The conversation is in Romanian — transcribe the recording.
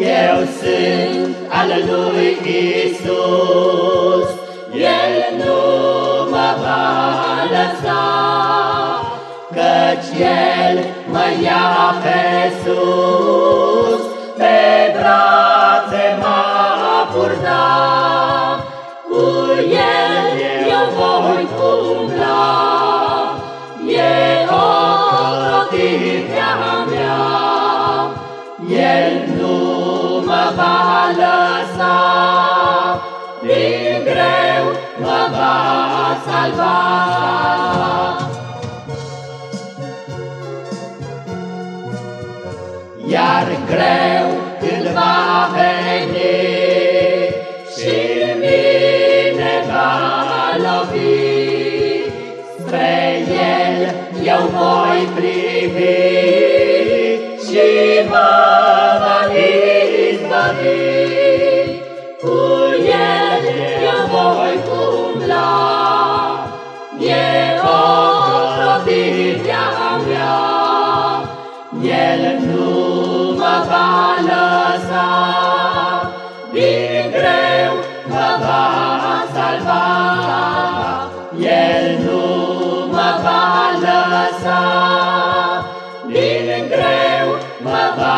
Eu sunt al lui Isus, El nu mă va lăsa, Căci El mă ia pe sus, Pe brațe m-a purta, Cu El eu voi umbla, E o crotirea mea, El nu mă va lăsa, din greu mă va salva. Iar greu când va veni și mine va lovi, spre el eu voi privi el nu mă va lăsa, din greu mă va salva. El nu mă va lăsa, din greu mă va